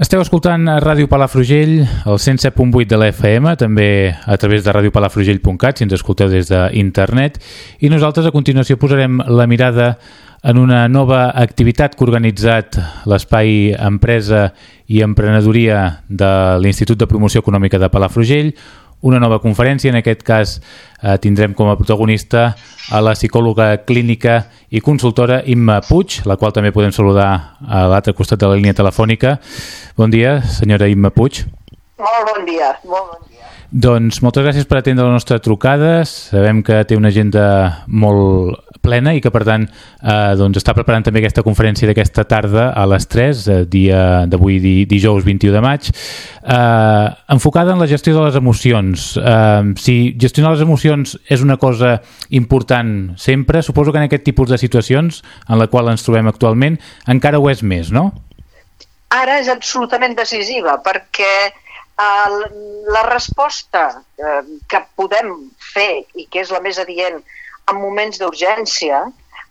Esteu escoltant a Ràdio Palafrugell, el 107.8 de la FM, també a través de radiopalafrugell.cat, si ens escolteu des d'internet, i nosaltres a continuació posarem la mirada en una nova activitat que ha organitzat l'Espai Empresa i Emprenedoria de l'Institut de Promoció Econòmica de Palafrugell, una nova conferència. En aquest cas eh, tindrem com a protagonista a la psicòloga clínica i consultora Imma Puig, la qual també podem saludar a l'altre costat de la línia telefònica. Bon dia, senyora Imma Puig. Molt bon dia, molt bon dia. Doncs moltes gràcies per atendre la nostra trucada. Sabem que té una agenda molt plena i que per tant eh, doncs està preparant també aquesta conferència d'aquesta tarda a les 3, eh, dia d'avui di, dijous 21 de maig, eh, enfocada en la gestió de les emocions. Eh, si gestionar les emocions és una cosa important sempre, suposo que en aquest tipus de situacions en la qual ens trobem actualment encara ho és més, no? Ara és absolutament decisiva perquè eh, la resposta eh, que podem fer i que és la més adient en moments d'urgència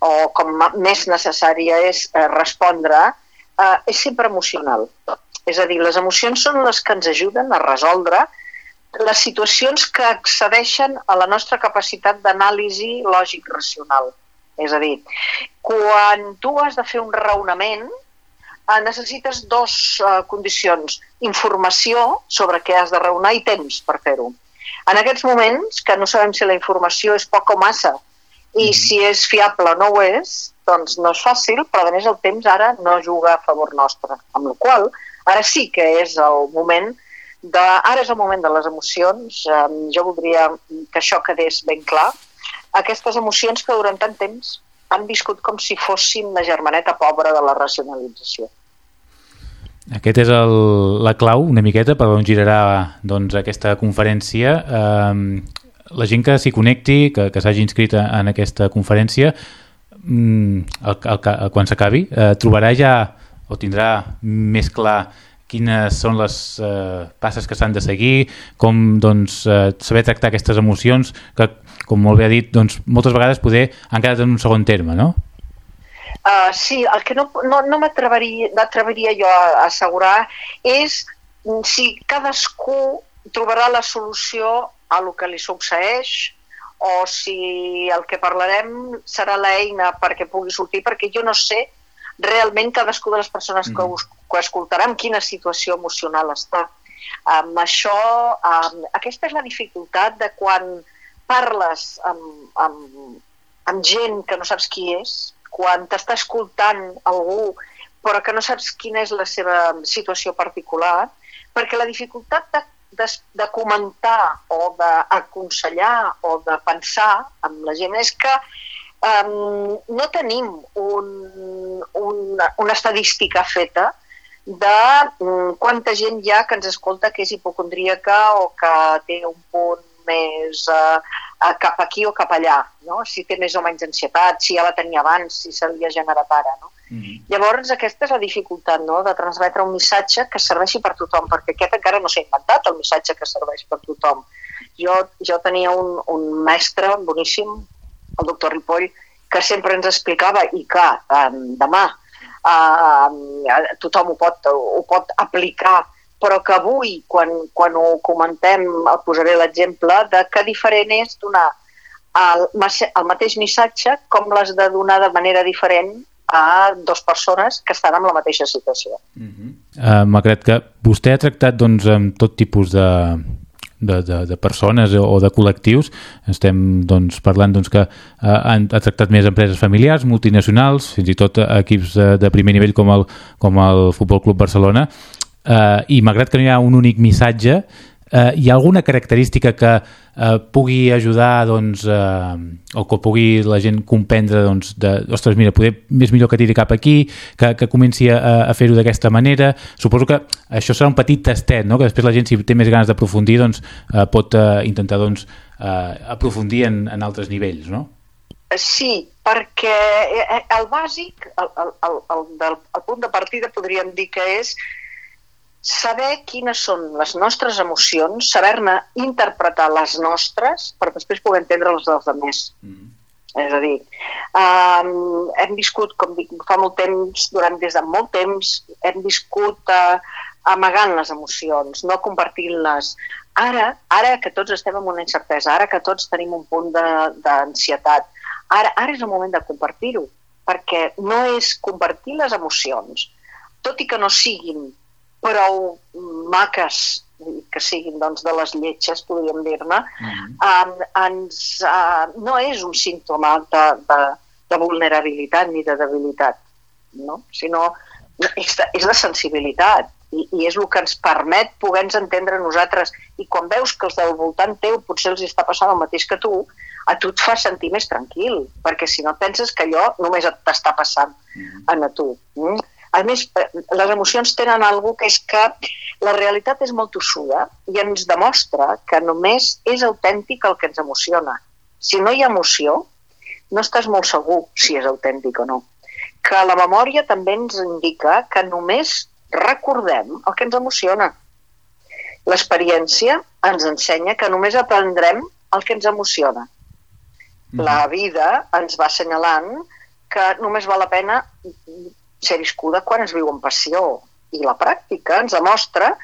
o com més necessària és eh, respondre, eh, és sempre emocional. És a dir, les emocions són les que ens ajuden a resoldre les situacions que accedeixen a la nostra capacitat d'anàlisi lògic-racional. És a dir, quan tu has de fer un raonament, eh, necessites dues eh, condicions. Informació sobre què has de raonar i temps per fer-ho. En aquests moments, que no sabem si la informació és poc o massa, i mm -hmm. si és fiable o no ho és, doncs no és fàcil, però a més el temps ara no juga a favor nostre. Amb la qual ara sí que és el moment de, ara és el moment de les emocions, um, jo voldria que això quedés ben clar, aquestes emocions que durant tant temps han viscut com si fossin la germaneta pobra de la racionalització. Aquest és el, la clau, una miqueta, per on girarà doncs, aquesta conferència. Eh, la gent que s'hi connecti, que, que s'hagi inscrit en aquesta conferència, mm, el, el, el, quan s'acabi, eh, trobarà ja o tindrà més clar quines són les eh, passes que s'han de seguir, com doncs, eh, saber tractar aquestes emocions que, com molt bé ha dit, doncs, moltes vegades poder han quedat en un segon terme, no? Uh, sí, el que no, no, no m'atreviria jo a assegurar és si cadascú trobarà la solució a lo que li succeeix o si el que parlarem serà l'eina perquè pugui sortir, perquè jo no sé realment cadascú de les persones que, us, que escoltarà en quina situació emocional està. Amb això, um, aquesta és la dificultat de quan parles amb, amb, amb gent que no saps qui és, quan t'està escoltant algú però que no saps quina és la seva situació particular, perquè la dificultat de de, de comentar o d'aconsellar o de pensar amb la gent és que um, no tenim un, un, una estadística feta de um, quanta gent hi ha que ens escolta que és hipocondríaca o que té un punt més uh, uh, cap aquí o cap allà, no? si té més o menys ansietat, si ja la tenia abans, si se li ha generat ara. No? Mm -hmm. Llavors, aquesta és la dificultat, no?, de transmetre un missatge que serveixi per tothom, perquè aquest encara no s'ha inventat, el missatge que serveix per tothom. Jo, jo tenia un, un mestre boníssim, el doctor Ripoll, que sempre ens explicava i que eh, demà eh, tothom ho pot, ho pot aplicar, però que avui, quan, quan ho comentem, el posaré l'exemple de que diferent és donar el, el mateix missatge com l'has de donar de manera diferent a dues persones que estan en la mateixa situació. Uh -huh. uh, Malgrat que vostè ha tractat doncs, amb tot tipus de, de, de, de persones o de col·lectius, estem doncs, parlant doncs, que uh, han, ha tractat més empreses familiars, multinacionals, fins i tot equips de, de primer nivell com el, com el Futbol Club Barcelona, uh, i malgrat que no hi ha un únic missatge, eh, hi ha alguna característica que eh, pugui ajudar doncs, eh, o que pugui la gent comprendre doncs, de, ostres, mira, poder, més millor que tiri cap aquí, que, que comenci a, a fer-ho d'aquesta manera. Suposo que això serà un petit tastet, no? que després la gent, si té més ganes d'aprofundir, doncs, eh, pot eh, intentar doncs, eh, aprofundir en, en altres nivells, no? Sí, perquè eh, el bàsic, el, el, el, el, el punt de partida podríem dir que és saber quines són les nostres emocions, saber-ne interpretar les nostres per després poder entendre les dels altres. Mm -hmm. És a dir, um, hem viscut, com dic, fa molt temps, durant des de molt temps, hem viscut uh, amagant les emocions, no compartint-les. Ara, ara que tots estem en una incertesa, ara que tots tenim un punt d'ansietat, ara, ara és el moment de compartir-ho, perquè no és compartir les emocions, tot i que no siguin prou maques que siguin doncs, de les lletges, podríem dir-ne, mm -hmm. um, ens, uh, no és un símptoma de, de, de vulnerabilitat ni de debilitat, no? sinó és de, és de sensibilitat i, i és el que ens permet poder-nos entendre nosaltres. I quan veus que els del voltant teu potser els està passant el mateix que tu, a tu et fa sentir més tranquil, perquè si no penses que allò només t'està passant mm. a tu. Mm? A més, eh, les emocions tenen alguna que és que la realitat és molt tossuda i ens demostra que només és autèntic el que ens emociona. Si no hi ha emoció, no estàs molt segur si és autèntic o no. Que la memòria també ens indica que només recordem el que ens emociona. L'experiència ens ensenya que només aprendrem el que ens emociona. Mm. La vida ens va assenyalant que només val la pena ser viscuda quan es viu amb passió. I la pràctica ens demostra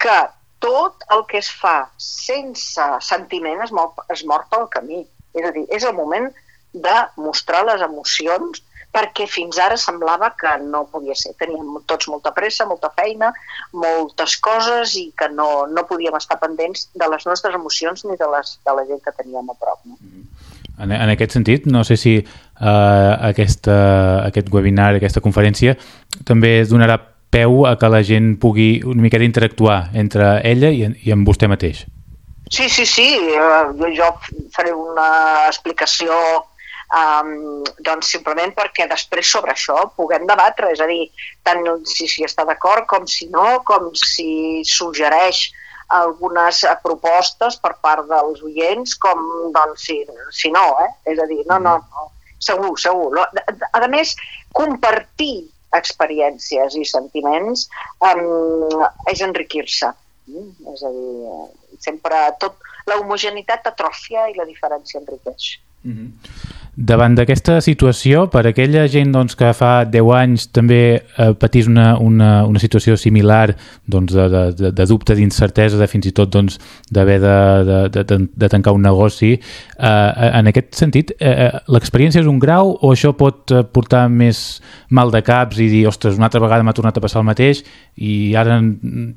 que tot el que es fa sense sentiment es mor, es mor pel camí. És a dir, és el moment de mostrar les emocions perquè fins ara semblava que no podia ser. Teníem tots molta pressa, molta feina, moltes coses i que no, no podíem estar pendents de les nostres emocions ni de, les, de la gent que teníem a prop. No? Mm-hmm. En, en aquest sentit, no sé si uh, aquesta, aquest webinar, aquesta conferència, també donarà peu a que la gent pugui una mica interactuar entre ella i, i amb vostè mateix. Sí, sí, sí. Jo, jo faré una explicació um, doncs simplement perquè després sobre això puguem debatre, és a dir, tant si s'hi està d'acord com si no, com si suggereix algunes propostes per part dels oients, com doncs, si, si no, eh? és a dir, no, no, no segur, segur. A més, compartir experiències i sentiments um, és enriquir-se. Mm? És a dir, sempre tot, la homogeneïtat atrofia i la diferència enriqueix. Mm -hmm. Davant d'aquesta situació, per aquella gent doncs, que fa 10 anys també eh, patís una, una, una situació similar doncs, de, de, de dubte, d'incertesa, de fins i tot doncs, d'haver de, de, de, de tancar un negoci, eh, en aquest sentit, eh, eh, l'experiència és un grau o això pot eh, portar més mal de caps i dir, ostres, una altra vegada m'ha tornat a passar el mateix i ara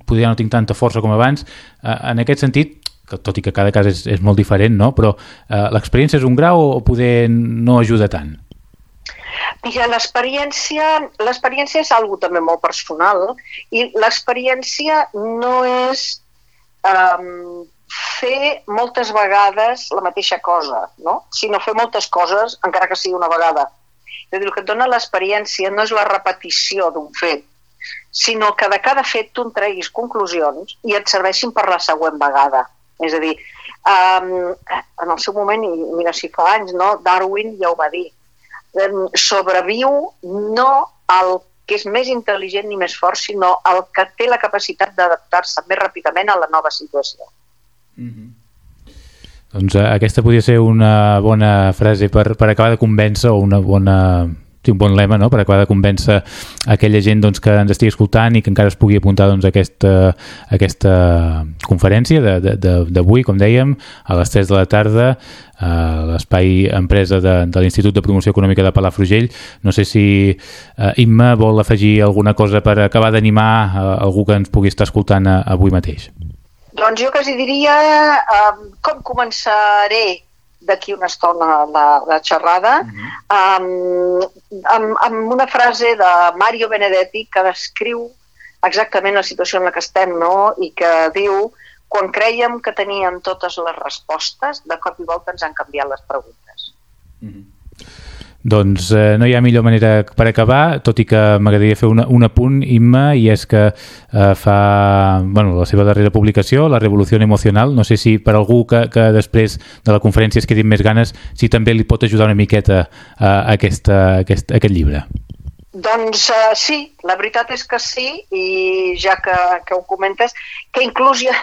potser ja no tinc tanta força com abans. Eh, en aquest sentit, que tot i que cada cas és, és molt diferent, no? però eh, l'experiència és un grau o poder no ajuda tant? L'experiència és algo també molt personal i l'experiència no és um, fer moltes vegades la mateixa cosa, no? sinó fer moltes coses encara que sigui una vegada. És dir, el que et dona l'experiència no és la repetició d'un fet, sinó que de cada fet tu en treguis conclusions i et serveixin per la següent vegada. És a dir, um, en el seu moment, i mira si fa anys, no, Darwin ja ho va dir, um, sobreviu no el que és més intel·ligent ni més fort, sinó el que té la capacitat d'adaptar-se més ràpidament a la nova situació. Mm -hmm. Doncs uh, aquesta podria ser una bona frase per, per acabar de convèncer o una bona sí, un bon lema no? per acabar de convèncer aquella gent doncs, que ens estigui escoltant i que encara es pugui apuntar doncs, a, aquesta, a aquesta conferència d'avui, com dèiem, a les 3 de la tarda a l'espai empresa de, de l'Institut de Promoció Econòmica de Palafrugell. No sé si uh, Imma vol afegir alguna cosa per acabar d'animar uh, algú que ens pugui estar escoltant uh, avui mateix. Doncs jo quasi diria uh, com començaré d'aquí una estona la, la xerrada, uh -huh. um, amb, amb una frase de Mario Benedetti que descriu exactament la situació en la que estem no? i que diu quan creiem que teníem totes les respostes, de cop i volta ens han canviat les preguntes. Uh -huh. Doncs eh, no hi ha millor manera per acabar, tot i que m'agradaria fer una, un apunt, Imma, i és que eh, fa bueno, la seva darrera publicació, La revolució emocional, no sé si per algú que, que després de la conferència es quedin més ganes, si també li pot ajudar una miqueta a, aquesta, aquest, aquest llibre. Doncs uh, sí, la veritat és que sí, i ja que, que ho comentes, que inclús ja,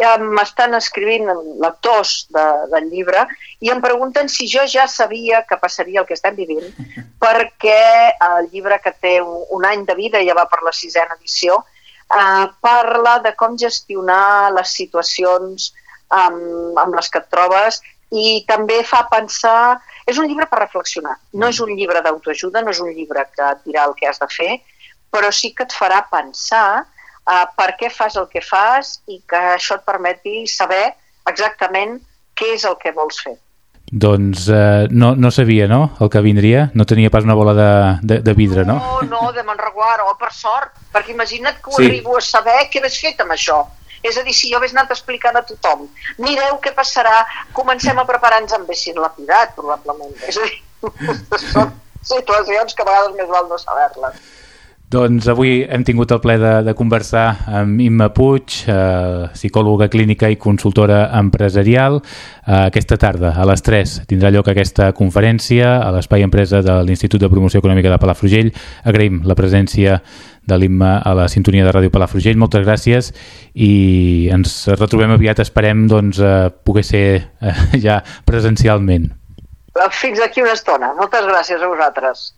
ja m'estan escrivint lectors de, del llibre i em pregunten si jo ja sabia que passaria el que estem vivint, perquè el llibre que té un, un any de vida, ja va per la sisena edició, eh, parla de com gestionar les situacions amb, amb les que et trobes i també fa pensar... És un llibre per reflexionar, no és un llibre d'autoajuda, no és un llibre que et dirà el que has de fer, però sí que et farà pensar uh, per què fas el que fas i que això et permeti saber exactament què és el que vols fer. Doncs eh, no, no sabia, no?, el que vindria. No tenia pas una bola de, de, de vidre, no? No, no, de Manreguard, oh, per sort, perquè imagina't que ho sí. arribo a saber què hagués fet amb això. És a dir, si jo hagués anat explicant a tothom, mireu què passarà, comencem a preparar-nos amb haguessin lapidat, probablement. És a dir, són situacions que a vegades més val no saber-les. Doncs avui hem tingut el ple de, de conversar amb Imma Puig, eh, psicòloga clínica i consultora empresarial. Eh, aquesta tarda, a les 3, tindrà lloc aquesta conferència a l'Espai Empresa de l'Institut de Promoció Econòmica de Palafrugell. Agraïm la presència de l'Imma a la sintonia de Ràdio Palafrugell. Moltes gràcies i ens retrobem aviat. Esperem doncs, eh, poder ser eh, ja presencialment. Fins aquí una estona. Moltes gràcies a vosaltres.